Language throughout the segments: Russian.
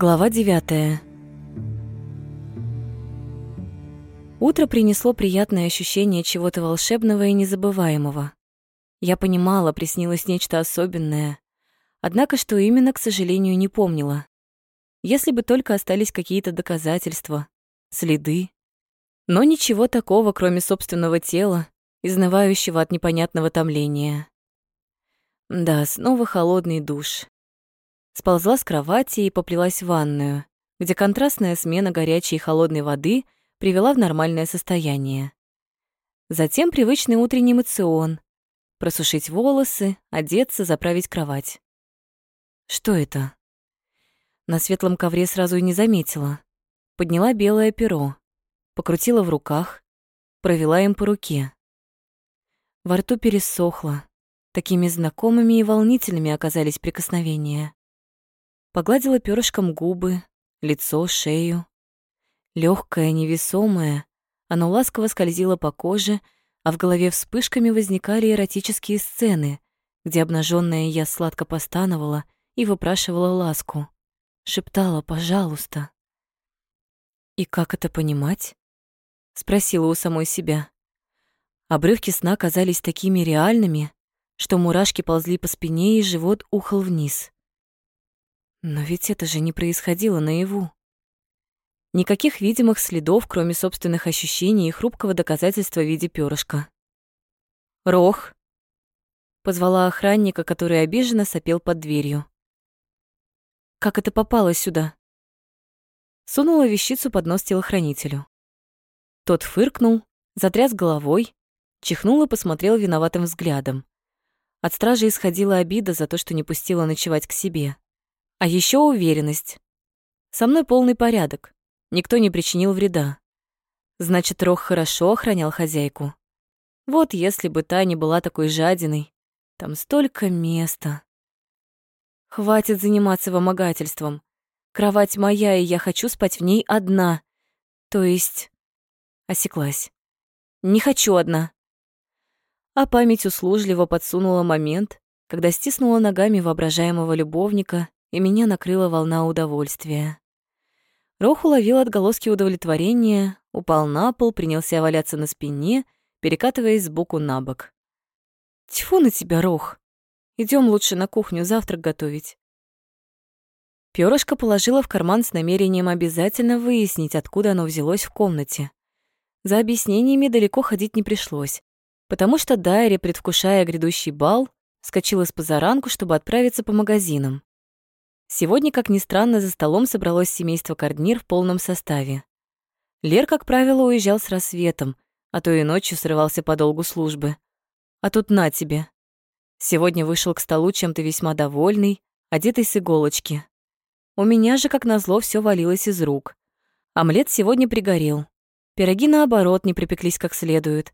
Глава 9. Утро принесло приятное ощущение чего-то волшебного и незабываемого. Я понимала, приснилось нечто особенное. Однако, что именно, к сожалению, не помнила. Если бы только остались какие-то доказательства, следы. Но ничего такого, кроме собственного тела, изнывающего от непонятного томления. Да, снова холодный душ. Сползла с кровати и поплелась в ванную, где контрастная смена горячей и холодной воды привела в нормальное состояние. Затем привычный утренний мацион. Просушить волосы, одеться, заправить кровать. Что это? На светлом ковре сразу и не заметила. Подняла белое перо, покрутила в руках, провела им по руке. Во рту пересохло. Такими знакомыми и волнительными оказались прикосновения. Погладила перышком губы, лицо, шею. Лёгкое, невесомое, оно ласково скользило по коже, а в голове вспышками возникали эротические сцены, где обнажённая я сладко постановала и выпрашивала ласку. Шептала «пожалуйста». «И как это понимать?» — спросила у самой себя. Обрывки сна казались такими реальными, что мурашки ползли по спине и живот ухал вниз. Но ведь это же не происходило наяву. Никаких видимых следов, кроме собственных ощущений и хрупкого доказательства в виде пёрышка. «Рох!» — позвала охранника, который обиженно сопел под дверью. «Как это попало сюда?» Сунула вещицу под нос телохранителю. Тот фыркнул, затряс головой, Чихнул и посмотрел виноватым взглядом. От стражи исходила обида за то, что не пустила ночевать к себе. А еще уверенность. Со мной полный порядок. Никто не причинил вреда. Значит, Рох хорошо охранял хозяйку. Вот если бы та не была такой жадиной. Там столько места. Хватит заниматься вымогательством. Кровать моя, и я хочу спать в ней одна. То есть... Осеклась. Не хочу одна а память услужливо подсунула момент, когда стиснула ногами воображаемого любовника, и меня накрыла волна удовольствия. Рох уловил отголоски удовлетворения, упал на пол, принялся валяться на спине, перекатываясь сбоку на бок. «Тьфу на тебя, Рох! Идем лучше на кухню завтрак готовить». Пёрышко положила в карман с намерением обязательно выяснить, откуда оно взялось в комнате. За объяснениями далеко ходить не пришлось потому что Дайри, предвкушая грядущий бал, скочила с позаранку, чтобы отправиться по магазинам. Сегодня, как ни странно, за столом собралось семейство Карднир в полном составе. Лер, как правило, уезжал с рассветом, а то и ночью срывался по долгу службы. А тут на тебе. Сегодня вышел к столу чем-то весьма довольный, одетый с иголочки. У меня же, как назло, все валилось из рук. Омлет сегодня пригорел. Пироги, наоборот, не припеклись как следует.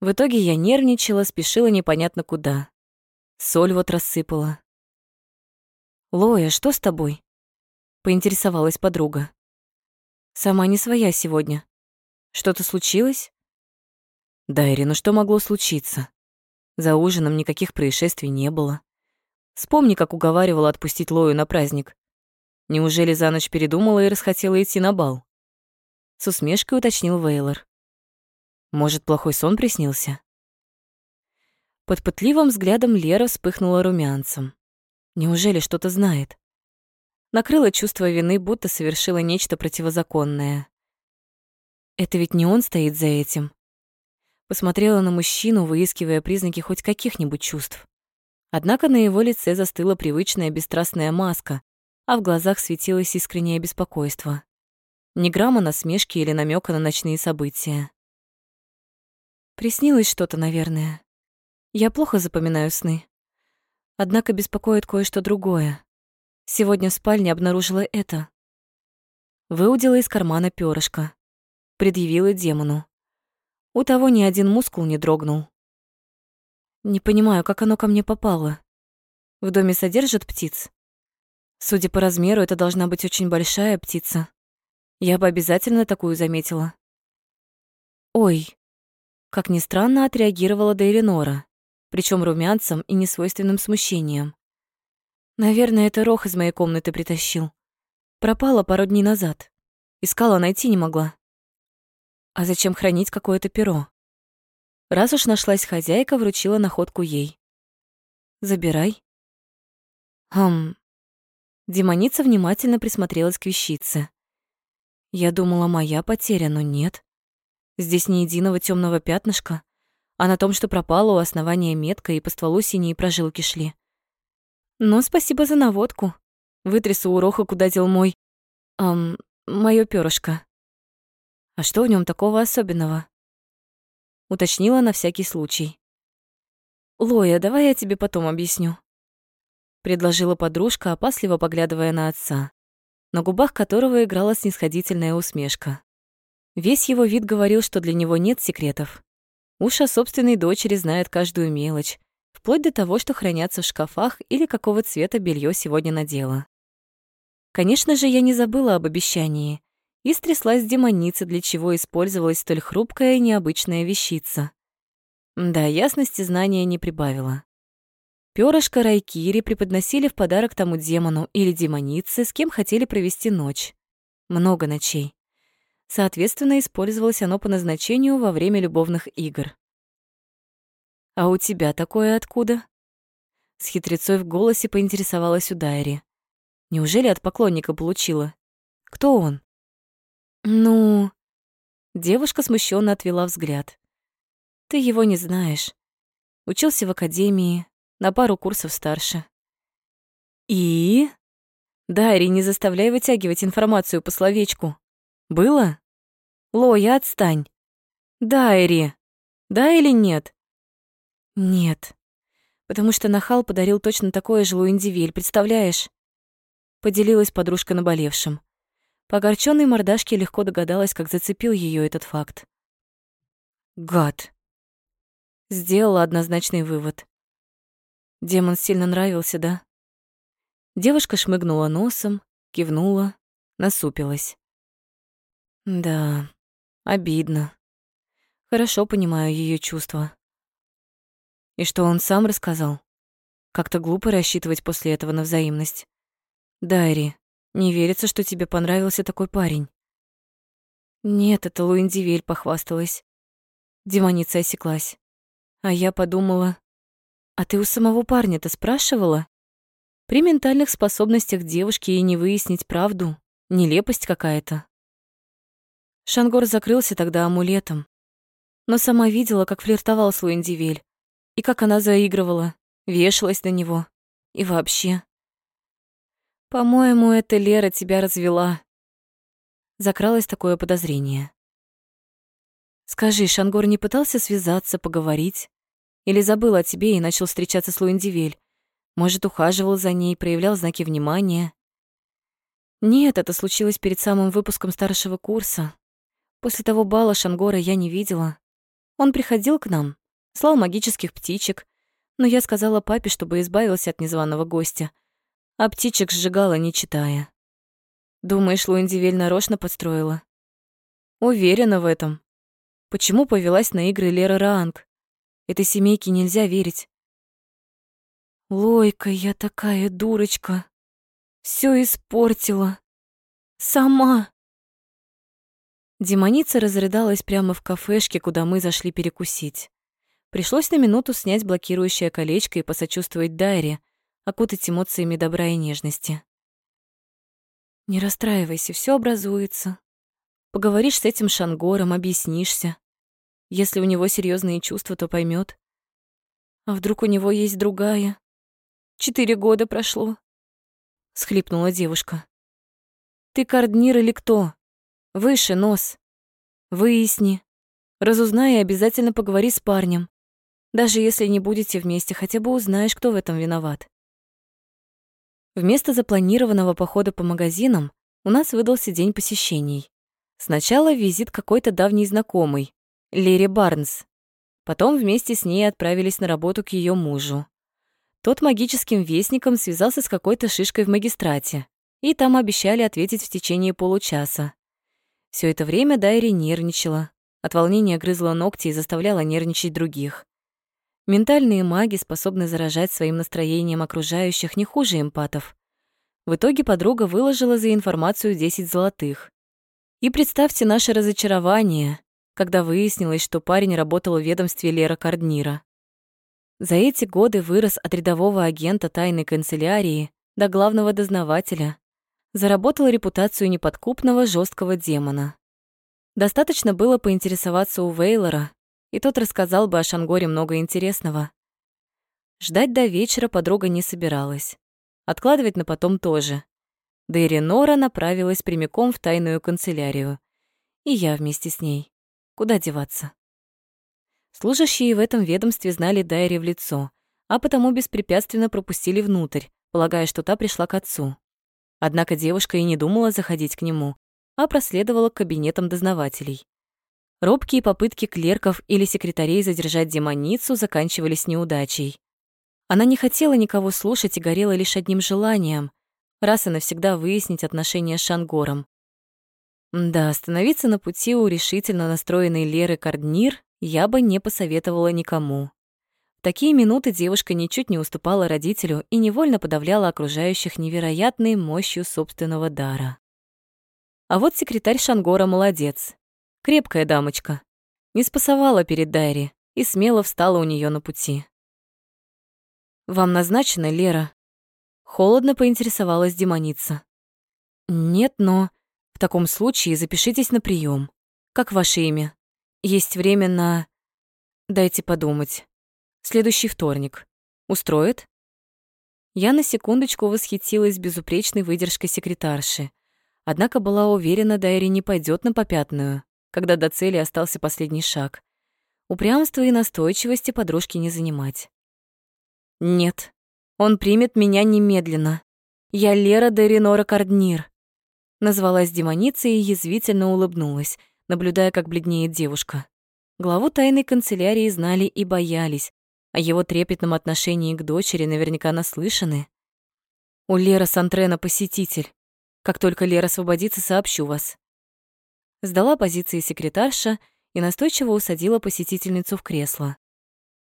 В итоге я нервничала, спешила непонятно куда. Соль вот рассыпала. «Лоя, что с тобой?» — поинтересовалась подруга. «Сама не своя сегодня. Что-то случилось?» «Дайри, ну что могло случиться? За ужином никаких происшествий не было. Вспомни, как уговаривала отпустить Лою на праздник. Неужели за ночь передумала и расхотела идти на бал?» С усмешкой уточнил Вейлор. Может, плохой сон приснился? Под пытливым взглядом Лера вспыхнула румянцем. Неужели что-то знает? Накрыло чувство вины, будто совершила нечто противозаконное. Это ведь не он стоит за этим. Посмотрела на мужчину, выискивая признаки хоть каких-нибудь чувств. Однако на его лице застыла привычная бесстрастная маска, а в глазах светилось искреннее беспокойство. Ни грамма насмешки или намека на ночные события. Приснилось что-то, наверное. Я плохо запоминаю сны. Однако беспокоит кое-что другое. Сегодня в спальне обнаружила это. Выудила из кармана пёрышко. Предъявила демону. У того ни один мускул не дрогнул. Не понимаю, как оно ко мне попало. В доме содержат птиц? Судя по размеру, это должна быть очень большая птица. Я бы обязательно такую заметила. Ой, как ни странно, отреагировала Дейренора, причем румянцем и несвойственным смущением. Наверное, это Рох из моей комнаты притащил. Пропала пару дней назад. Искала, найти не могла. А зачем хранить какое-то перо? Раз уж нашлась хозяйка, вручила находку ей. Забирай. Хм. Демоница внимательно присмотрелась к вещице. Я думала, моя потеря, но нет. Здесь ни единого темного пятнышка, а на том, что пропала у основания метка и по стволу синие прожилки шли. Но спасибо за наводку. Вытрясу у Роха, куда дел мой... Эм, моё пёрышко. А что в нем такого особенного? Уточнила на всякий случай. Лоя, давай я тебе потом объясню. Предложила подружка, опасливо поглядывая на отца, на губах которого играла снисходительная усмешка. Весь его вид говорил, что для него нет секретов. Уж о собственной дочери знает каждую мелочь, вплоть до того, что хранятся в шкафах или какого цвета белье сегодня надела. Конечно же, я не забыла об обещании и стряслась демоница, для чего использовалась столь хрупкая и необычная вещица. Да, ясности знания не прибавила. Пёрышко Райкири преподносили в подарок тому демону или демонице, с кем хотели провести ночь. Много ночей. Соответственно, использовалось оно по назначению во время любовных игр. «А у тебя такое откуда?» С хитрецой в голосе поинтересовалась у Дайри. Неужели от поклонника получила? Кто он? Ну, девушка смущенно отвела взгляд. Ты его не знаешь. Учился в академии, на пару курсов старше. И? Дарья, не заставляй вытягивать информацию по словечку. Было? Лоя, отстань. Дайри. Да или нет? Нет. Потому что Нахал подарил точно такое же Луиндивиль, представляешь? Поделилась подружка наболевшим. По огорчённой мордашке легко догадалась, как зацепил её этот факт. Гад. Сделала однозначный вывод. Демон сильно нравился, да? Девушка шмыгнула носом, кивнула, насупилась. Да, обидно. Хорошо понимаю её чувства. И что он сам рассказал? Как-то глупо рассчитывать после этого на взаимность. Дайри, не верится, что тебе понравился такой парень. Нет, это Луиндивель похвасталась. Демоница осеклась. А я подумала... А ты у самого парня-то спрашивала? При ментальных способностях девушки и не выяснить правду. Нелепость какая-то. Шангор закрылся тогда амулетом. Но сама видела, как флиртовал с Луиндивель. И как она заигрывала, вешалась на него. И вообще... По-моему, это Лера тебя развела. Закралось такое подозрение. Скажи, Шангор не пытался связаться, поговорить? Или забыл о тебе и начал встречаться с Луиндивель? Может, ухаживал за ней, проявлял знаки внимания? Нет, это случилось перед самым выпуском старшего курса. После того бала Шангора я не видела. Он приходил к нам, слал магических птичек, но я сказала папе, чтобы избавился от незваного гостя — а птичек сжигала, не читая. Думаешь, Луиндивель нарочно подстроила? Уверена в этом. Почему повелась на игры Лера Раанг? Этой семейке нельзя верить. Лойка, я такая дурочка. Все испортила. Сама. Демоница разрыдалась прямо в кафешке, куда мы зашли перекусить. Пришлось на минуту снять блокирующее колечко и посочувствовать Дайре, окутать эмоциями добра и нежности. Не расстраивайся, все образуется. Поговоришь с этим Шангором, объяснишься. Если у него серьезные чувства, то поймет. А вдруг у него есть другая? Четыре года прошло. Схлипнула девушка. Ты карднир или кто? Выше нос. Выясни. Разузнай и обязательно поговори с парнем. Даже если не будете вместе, хотя бы узнаешь, кто в этом виноват. Вместо запланированного похода по магазинам у нас выдался день посещений. Сначала визит какой-то давний знакомый, Лере Барнс. Потом вместе с ней отправились на работу к ее мужу. Тот магическим вестником связался с какой-то шишкой в магистрате, и там обещали ответить в течение получаса. Все это время Дайри нервничала, от волнения грызла ногти и заставляла нервничать других. Ментальные маги способны заражать своим настроением окружающих не хуже эмпатов. В итоге подруга выложила за информацию 10 золотых. И представьте наше разочарование, когда выяснилось, что парень работал в ведомстве Лера Карднира. За эти годы вырос от рядового агента тайной канцелярии до главного дознавателя. Заработал репутацию неподкупного жесткого демона. Достаточно было поинтересоваться у Вейлора, и тот рассказал бы о Шангоре много интересного. Ждать до вечера подруга не собиралась. Откладывать на потом тоже. Да и Ренора направилась прямиком в тайную канцелярию. И я вместе с ней. Куда деваться? Служащие в этом ведомстве знали Дайри в лицо, а потому беспрепятственно пропустили внутрь, полагая, что та пришла к отцу. Однако девушка и не думала заходить к нему, а проследовала к кабинетам дознавателей. Робкие попытки клерков или секретарей задержать демоницу заканчивались неудачей. Она не хотела никого слушать и горела лишь одним желанием — раз и навсегда выяснить отношения с Шангором. Да, остановиться на пути у решительно настроенной Леры Карднир я бы не посоветовала никому. Такие минуты девушка ничуть не уступала родителю и невольно подавляла окружающих невероятной мощью собственного дара. А вот секретарь Шангора молодец. Крепкая дамочка. Не спасовала перед Дайри и смело встала у нее на пути. «Вам назначено, Лера?» Холодно поинтересовалась демоница. «Нет, но...» «В таком случае запишитесь на прием. Как ваше имя? Есть время на...» «Дайте подумать. Следующий вторник. Устроит?» Я на секундочку восхитилась безупречной выдержкой секретарши. Однако была уверена, Дайри не пойдет на попятную, когда до цели остался последний шаг. Упрямство и настойчивости подружки не занимать. Нет, он примет меня немедленно. Я Лера де Ренора Карднир. Назвалась демоницей и язвительно улыбнулась, наблюдая, как бледнеет девушка. Главу тайной канцелярии знали и боялись, о его трепетном отношении к дочери наверняка наслышаны. У Лера Сантрена посетитель. Как только Лера освободится, сообщу вас. Сдала позиции секретарша и настойчиво усадила посетительницу в кресло.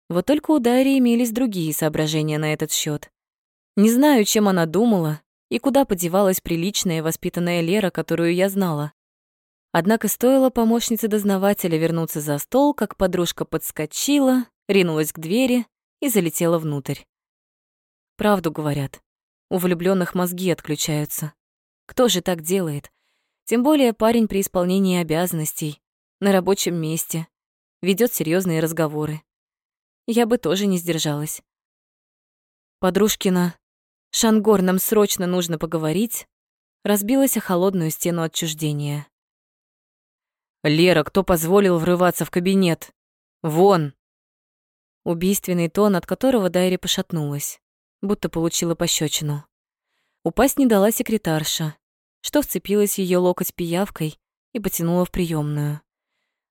Вот только у Дарьи имелись другие соображения на этот счет. Не знаю, чем она думала и куда подевалась приличная воспитанная Лера, которую я знала. Однако стоило помощнице дознавателя вернуться за стол, как подружка подскочила, ринулась к двери и залетела внутрь. Правду говорят, у влюбленных мозги отключаются. Кто же так делает? Тем более парень при исполнении обязанностей, на рабочем месте, ведет серьезные разговоры. Я бы тоже не сдержалась. Подружкина, Шангор, нам срочно нужно поговорить, разбилась о холодную стену отчуждения. «Лера, кто позволил врываться в кабинет? Вон!» Убийственный тон, от которого Дайри пошатнулась, будто получила пощечину. Упасть не дала секретарша, что вцепилась её локоть пиявкой и потянула в приёмную.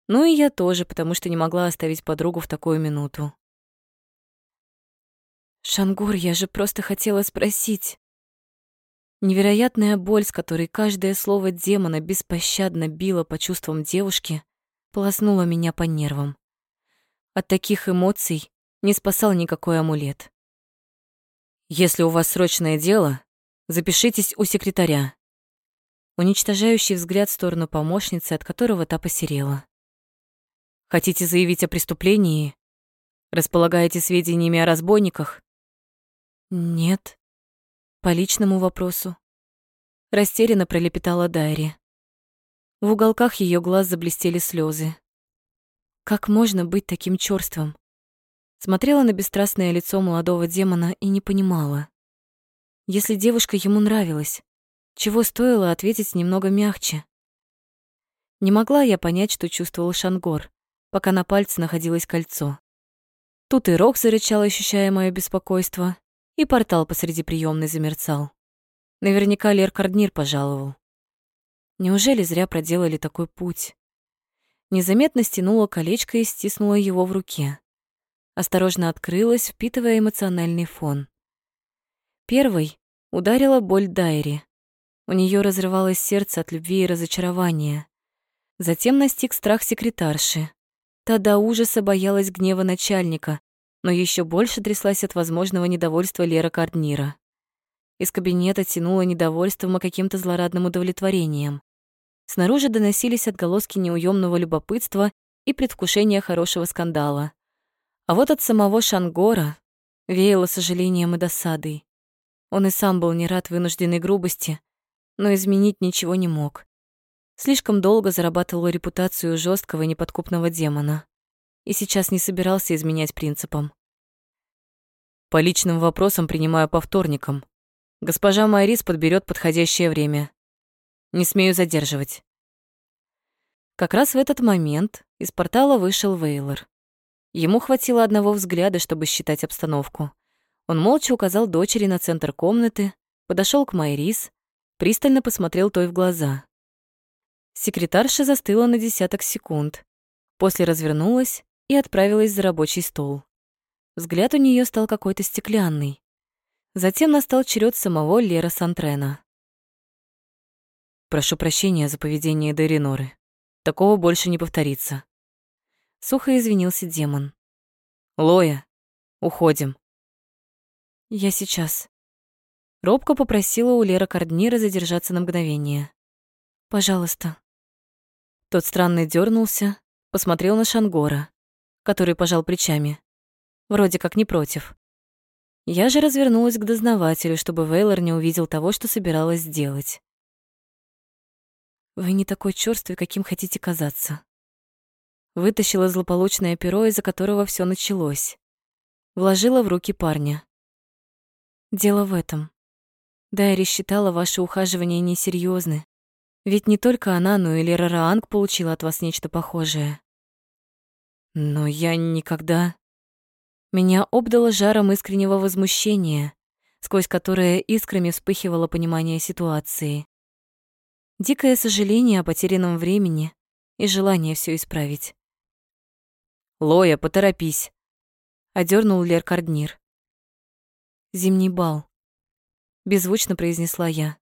Ну и я тоже, потому что не могла оставить подругу в такую минуту. «Шангур, я же просто хотела спросить». Невероятная боль, с которой каждое слово демона беспощадно било по чувствам девушки, полоснула меня по нервам. От таких эмоций не спасал никакой амулет. «Если у вас срочное дело, запишитесь у секретаря», уничтожающий взгляд в сторону помощницы, от которого та посерела. «Хотите заявить о преступлении? Располагаете сведениями о разбойниках?» «Нет». По личному вопросу. Растерянно пролепетала Дайри. В уголках ее глаз заблестели слезы. Как можно быть таким чёрством? Смотрела на бесстрастное лицо молодого демона и не понимала. Если девушка ему нравилась, чего стоило ответить немного мягче. Не могла я понять, что чувствовал Шангор, пока на пальце находилось кольцо. Тут и Рок зарычал, ощущая моё беспокойство, и портал посреди приёмной замерцал. Наверняка Лер Карднир пожаловал. Неужели зря проделали такой путь? Незаметно стянула колечко и стиснула его в руке. Осторожно открылась, впитывая эмоциональный фон. Первой ударила боль Дайри. У нее разрывалось сердце от любви и разочарования. Затем настиг страх секретарши. Та до ужаса боялась гнева начальника, но еще больше тряслась от возможного недовольства Лера Карднира. Из кабинета тянуло недовольством и каким-то злорадным удовлетворением. Снаружи доносились отголоски неуемного любопытства и предвкушения хорошего скандала. А вот от самого Шангора веяло сожалением и досадой. Он и сам был не рад вынужденной грубости, но изменить ничего не мог. Слишком долго зарабатывал репутацию жесткого и неподкупного демона. И сейчас не собирался изменять принципам. По личным вопросам принимаю по вторникам. Госпожа Майрис подберет подходящее время. Не смею задерживать. Как раз в этот момент из портала вышел Вейлор. Ему хватило одного взгляда, чтобы считать обстановку. Он молча указал дочери на центр комнаты, подошел к Майрис, пристально посмотрел той в глаза. Секретарша застыла на десяток секунд, после развернулась и отправилась за рабочий стол. Взгляд у нее стал какой-то стеклянный. Затем настал черед самого Лера Сантрена. «Прошу прощения за поведение Дериноры. Такого больше не повторится». Сухо извинился демон. «Лоя, уходим». «Я сейчас». Робко попросила у Лера Карднира задержаться на мгновение. «Пожалуйста». Тот странно дернулся, посмотрел на Шангора, который пожал плечами. Вроде как не против. Я же развернулась к дознавателю, чтобы Вейлор не увидел того, что собиралась сделать. «Вы не такой чёрствый, каким хотите казаться». Вытащила злополучное перо, из-за которого все началось. Вложила в руки парня. «Дело в этом. Дайри считала ваши ухаживания несерьёзны. Ведь не только она, но и Лера Раанг получила от вас нечто похожее». «Но я никогда...» Меня обдало жаром искреннего возмущения, сквозь которое искрами вспыхивало понимание ситуации. Дикое сожаление о потерянном времени и желание все исправить. «Лоя, поторопись!» — одернул Лер Карднир. «Зимний бал», — беззвучно произнесла я.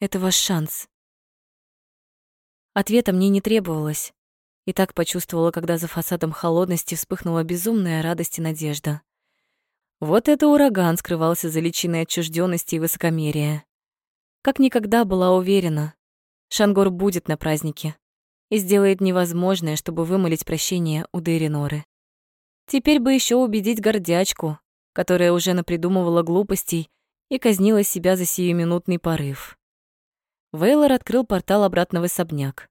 «Это ваш шанс». Ответа мне не требовалось. И так почувствовала, когда за фасадом холодности вспыхнула безумная радость и надежда. Вот это ураган скрывался за личиной отчужденности и высокомерия. Как никогда была уверена, Шангор будет на празднике и сделает невозможное, чтобы вымолить прощение у Дейриноры. Теперь бы еще убедить гордячку, которая уже напридумывала глупостей и казнила себя за сиюминутный порыв. Вейлор открыл портал обратно в особняк.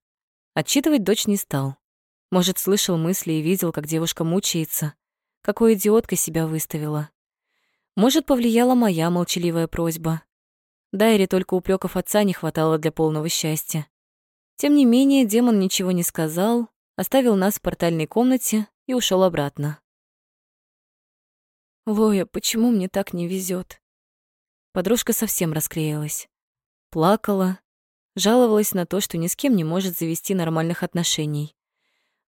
Отчитывать дочь не стал. Может, слышал мысли и видел, как девушка мучается, какой идиоткой себя выставила. Может, повлияла моя молчаливая просьба. Дайре только упреков отца не хватало для полного счастья. Тем не менее, демон ничего не сказал, оставил нас в портальной комнате и ушел обратно. «Лоя, почему мне так не везет? Подружка совсем расклеилась. Плакала, жаловалась на то, что ни с кем не может завести нормальных отношений.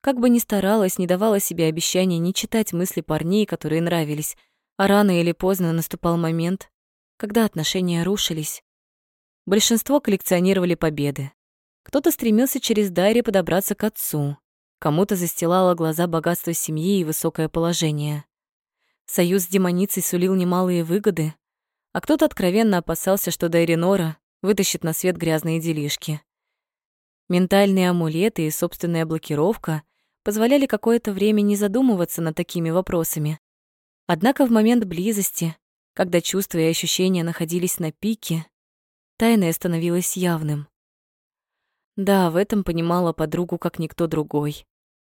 Как бы ни старалась, не давала себе обещания не читать мысли парней, которые нравились, а рано или поздно наступал момент, когда отношения рушились. Большинство коллекционировали победы. Кто-то стремился через Дайри подобраться к отцу, кому-то застилало глаза богатство семьи и высокое положение. Союз с демоницей сулил немалые выгоды, а кто-то откровенно опасался, что Дайри Нора вытащит на свет грязные делишки. Ментальные амулеты и собственная блокировка позволяли какое-то время не задумываться над такими вопросами. Однако в момент близости, когда чувства и ощущения находились на пике, тайное становилось явным. Да, в этом понимала подругу как никто другой.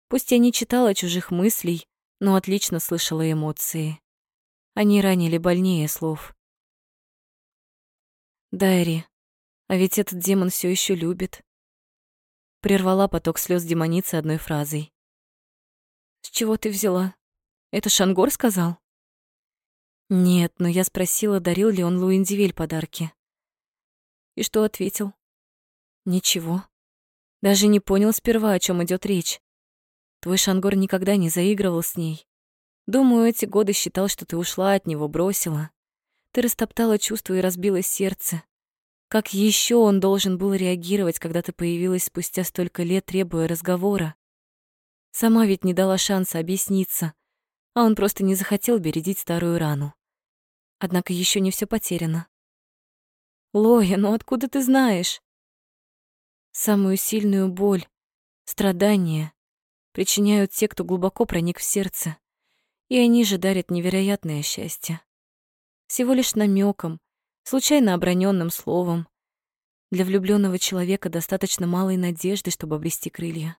Пусть я не читала чужих мыслей, но отлично слышала эмоции. Они ранили больнее слов. Дайри, а ведь этот демон все еще любит прервала поток слез демоницы одной фразой. «С чего ты взяла? Это Шангор сказал?» «Нет, но я спросила, дарил ли он Луиндивиль подарки». «И что ответил?» «Ничего. Даже не понял сперва, о чем идет речь. Твой Шангор никогда не заигрывал с ней. Думаю, эти годы считал, что ты ушла от него, бросила. Ты растоптала чувства и разбила сердце. Как еще он должен был реагировать, когда ты появилась спустя столько лет, требуя разговора? Сама ведь не дала шанса объясниться, а он просто не захотел бередить старую рану. Однако еще не все потеряно. Лоя, ну откуда ты знаешь? Самую сильную боль, страдания причиняют те, кто глубоко проник в сердце, и они же дарят невероятное счастье. Всего лишь намеком, случайно оброненным словом. Для влюбленного человека достаточно малой надежды, чтобы обрести крылья.